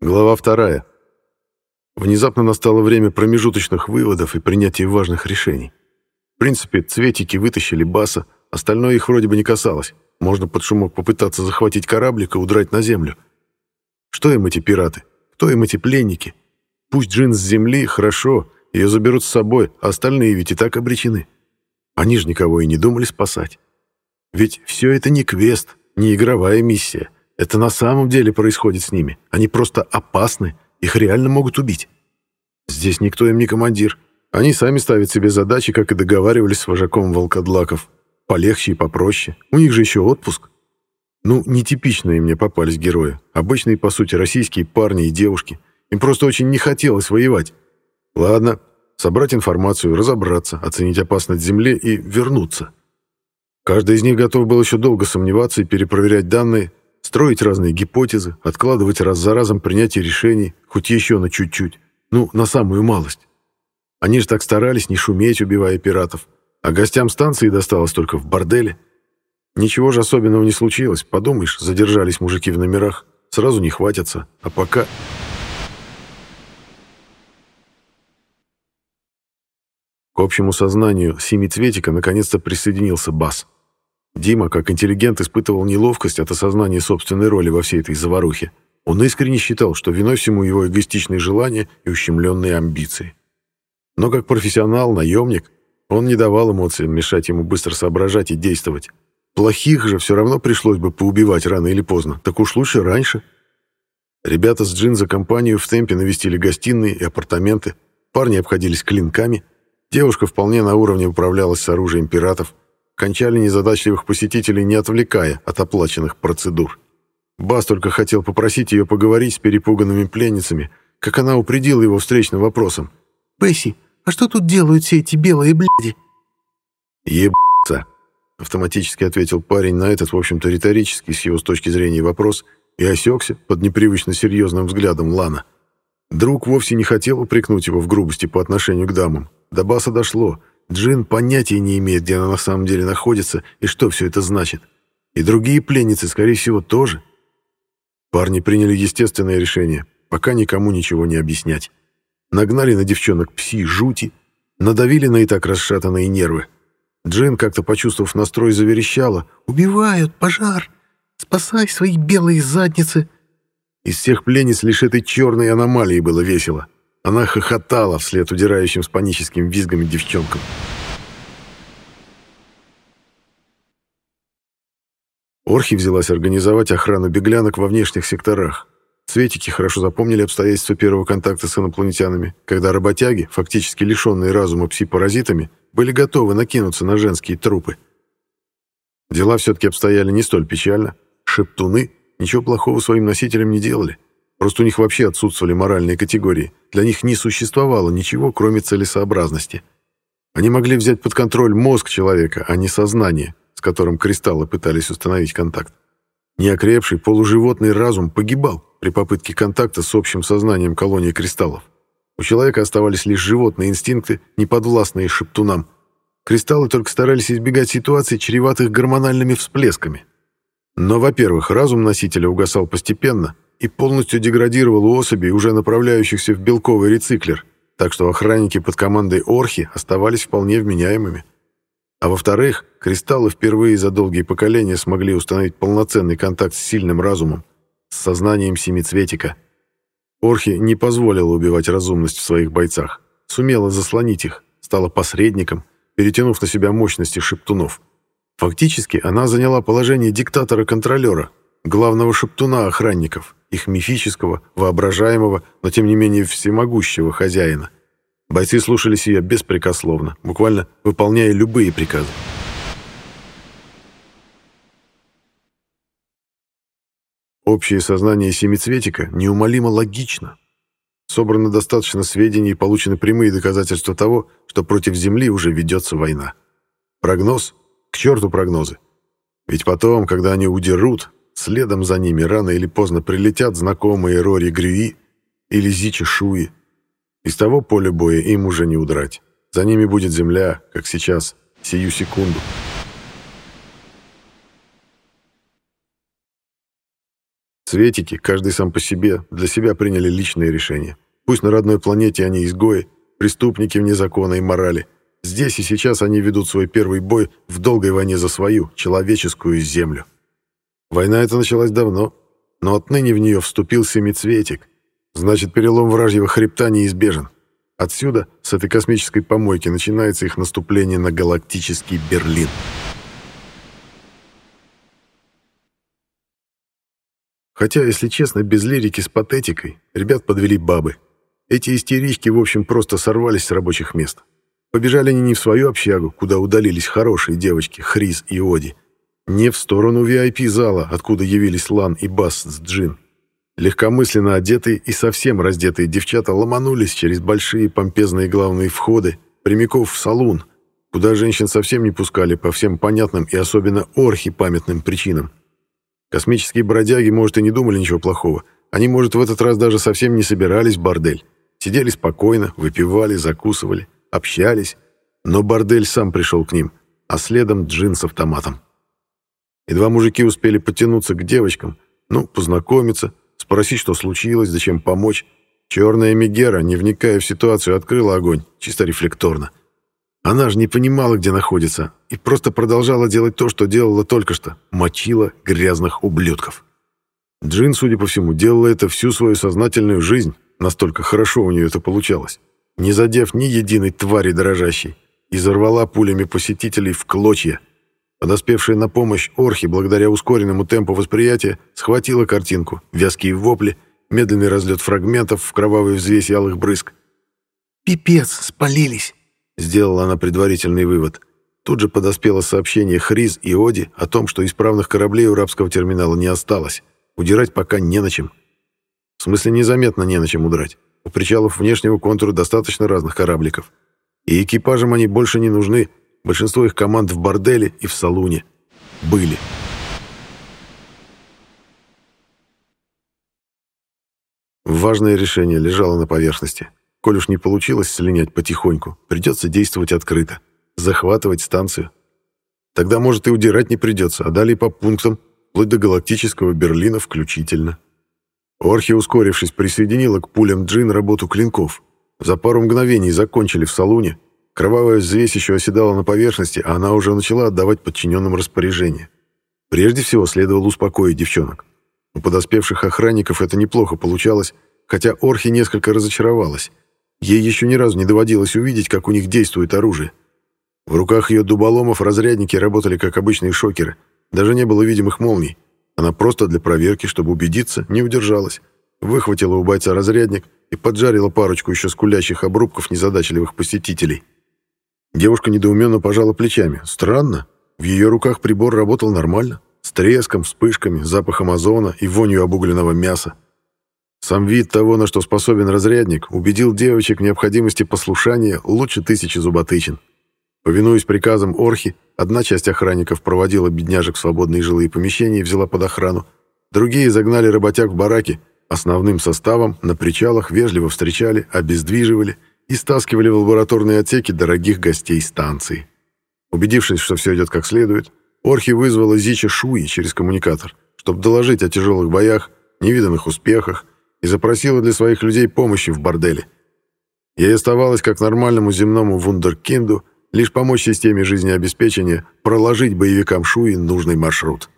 Глава вторая. Внезапно настало время промежуточных выводов и принятия важных решений. В принципе, цветики вытащили Баса, остальное их вроде бы не касалось. Можно под шумок попытаться захватить кораблик и удрать на землю. Что им эти пираты? Кто им эти пленники? Пусть Джин с земли, хорошо, ее заберут с собой, а остальные ведь и так обречены. Они же никого и не думали спасать. Ведь все это не квест, не игровая миссия. Это на самом деле происходит с ними. Они просто опасны, их реально могут убить. Здесь никто им не командир. Они сами ставят себе задачи, как и договаривались с вожаком волкодлаков. Полегче и попроще. У них же еще отпуск. Ну, нетипичные мне попались герои. Обычные, по сути, российские парни и девушки. Им просто очень не хотелось воевать. Ладно, собрать информацию, разобраться, оценить опасность Земле и вернуться. Каждый из них готов был еще долго сомневаться и перепроверять данные, строить разные гипотезы, откладывать раз за разом принятие решений, хоть еще на чуть-чуть, ну, на самую малость. Они же так старались не шуметь, убивая пиратов, а гостям станции досталось только в борделе. Ничего же особенного не случилось, подумаешь, задержались мужики в номерах, сразу не хватятся, а пока... К общему сознанию семицветика наконец-то присоединился Бас. Дима, как интеллигент, испытывал неловкость от осознания собственной роли во всей этой заварухе. Он искренне считал, что виной всему его эгоистичные желания и ущемленные амбиции. Но как профессионал, наемник, он не давал эмоциям мешать ему быстро соображать и действовать. Плохих же все равно пришлось бы поубивать рано или поздно, так уж лучше раньше. Ребята с Джин за компанию в темпе навестили гостиные и апартаменты, парни обходились клинками — Девушка вполне на уровне управлялась с оружием пиратов, кончали незадачливых посетителей, не отвлекая от оплаченных процедур. Бас только хотел попросить ее поговорить с перепуганными пленницами, как она упредила его встречным вопросом. «Бесси, а что тут делают все эти белые бляди?» «Ебаться», — автоматически ответил парень на этот, в общем-то, риторический с его с точки зрения вопрос и осекся под непривычно серьезным взглядом Лана. Друг вовсе не хотел упрекнуть его в грубости по отношению к дамам, до Баса дошло. Джин понятия не имеет, где она на самом деле находится и что все это значит. И другие пленницы, скорее всего, тоже. Парни приняли естественное решение, пока никому ничего не объяснять. Нагнали на девчонок пси жути, надавили на и так расшатанные нервы. Джин, как-то почувствовав настрой, заверещала. «Убивают! Пожар! Спасай свои белые задницы!» Из всех пленниц лишь этой черной аномалии было весело. Она хохотала вслед удирающим с паническим визгами девчонкам. Орхи взялась организовать охрану беглянок во внешних секторах. Светики хорошо запомнили обстоятельства первого контакта с инопланетянами, когда работяги, фактически лишенные разума пси-паразитами, были готовы накинуться на женские трупы. Дела все-таки обстояли не столь печально. Шептуны ничего плохого своим носителям не делали. Просто у них вообще отсутствовали моральные категории. Для них не существовало ничего, кроме целесообразности. Они могли взять под контроль мозг человека, а не сознание, с которым кристаллы пытались установить контакт. Неокрепший полуживотный разум погибал при попытке контакта с общим сознанием колонии кристаллов. У человека оставались лишь животные инстинкты, неподвластные шептунам. Кристаллы только старались избегать ситуаций, чреватых гормональными всплесками. Но, во-первых, разум носителя угасал постепенно — и полностью деградировал у особей, уже направляющихся в белковый рециклер, так что охранники под командой Орхи оставались вполне вменяемыми. А во-вторых, кристаллы впервые за долгие поколения смогли установить полноценный контакт с сильным разумом, с сознанием семицветика. Орхи не позволила убивать разумность в своих бойцах, сумела заслонить их, стала посредником, перетянув на себя мощности шептунов. Фактически она заняла положение диктатора-контролера, главного шептуна охранников, их мифического, воображаемого, но тем не менее всемогущего хозяина. Бойцы слушались ее беспрекословно, буквально выполняя любые приказы. Общее сознание семицветика неумолимо логично. Собрано достаточно сведений и получены прямые доказательства того, что против Земли уже ведется война. Прогноз? К черту прогнозы. Ведь потом, когда они удерут, Следом за ними рано или поздно прилетят знакомые Рори Грюи или Зичи Шуи. Из того поля боя им уже не удрать. За ними будет земля, как сейчас, сию секунду. Светики, каждый сам по себе, для себя приняли личные решения. Пусть на родной планете они изгои, преступники вне закона и морали. Здесь и сейчас они ведут свой первый бой в долгой войне за свою, человеческую землю. Война эта началась давно, но отныне в нее вступил семицветик. Значит, перелом вражьего хребта неизбежен. Отсюда, с этой космической помойки, начинается их наступление на галактический Берлин. Хотя, если честно, без лирики с патетикой, ребят подвели бабы. Эти истерички, в общем, просто сорвались с рабочих мест. Побежали они не в свою общагу, куда удалились хорошие девочки Хрис и Оди, не в сторону VIP-зала, откуда явились Лан и Бас с Джин. Легкомысленно одетые и совсем раздетые девчата ломанулись через большие помпезные главные входы, прямиков в салун, куда женщин совсем не пускали по всем понятным и особенно орхи-памятным причинам. Космические бродяги, может, и не думали ничего плохого. Они, может, в этот раз даже совсем не собирались в бордель. Сидели спокойно, выпивали, закусывали, общались. Но бордель сам пришел к ним, а следом джин с автоматом. Едва мужики успели подтянуться к девочкам, ну, познакомиться, спросить, что случилось, зачем помочь. Черная Мегера, не вникая в ситуацию, открыла огонь, чисто рефлекторно. Она же не понимала, где находится, и просто продолжала делать то, что делала только что. Мочила грязных ублюдков. Джин, судя по всему, делала это всю свою сознательную жизнь, настолько хорошо у нее это получалось, не задев ни единой твари дрожащей, и взорвала пулями посетителей в клочья. Подоспевшая на помощь Орхи, благодаря ускоренному темпу восприятия, схватила картинку, вязкие вопли, медленный разлет фрагментов в кровавой взвесь алых брызг. «Пипец, спалились!» Сделала она предварительный вывод. Тут же подоспело сообщение Хриз и Оди о том, что исправных кораблей у рабского терминала не осталось. Удирать пока не на чем. В смысле, незаметно не на чем удрать. У причалов внешнего контура достаточно разных корабликов. И экипажам они больше не нужны. Большинство их команд в борделе и в салуне. Были. Важное решение лежало на поверхности. Коль уж не получилось слинять потихоньку, придется действовать открыто, захватывать станцию. Тогда, может, и удирать не придется, а далее по пунктам, вплоть до галактического Берлина включительно. Орхи, ускорившись, присоединила к пулям Джин работу клинков. За пару мгновений закончили в салуне. Кровавая взвесь еще оседала на поверхности, а она уже начала отдавать подчиненным распоряжение. Прежде всего, следовало успокоить девчонок. У подоспевших охранников это неплохо получалось, хотя Орхи несколько разочаровалась. Ей еще ни разу не доводилось увидеть, как у них действует оружие. В руках ее дуболомов разрядники работали как обычные шокеры. Даже не было видимых молний. Она просто для проверки, чтобы убедиться, не удержалась. Выхватила у бойца разрядник и поджарила парочку еще скулящих обрубков незадачливых посетителей. Девушка недоуменно пожала плечами. Странно. В ее руках прибор работал нормально. С треском, вспышками, запахом озона и вонью обугленного мяса. Сам вид того, на что способен разрядник, убедил девочек в необходимости послушания лучше тысячи зуботычин. Повинуясь приказам Орхи, одна часть охранников проводила бедняжек в свободные жилые помещения и взяла под охрану, другие загнали работяг в бараки, основным составом на причалах вежливо встречали, обездвиживали и стаскивали в лабораторные отсеки дорогих гостей станции. Убедившись, что все идет как следует, Орхи вызвала Зича Шуи через коммуникатор, чтобы доложить о тяжелых боях, невиданных успехах, и запросила для своих людей помощи в борделе. Ей оставалось, как нормальному земному вундеркинду, лишь помочь системе жизнеобеспечения проложить боевикам Шуи нужный маршрут.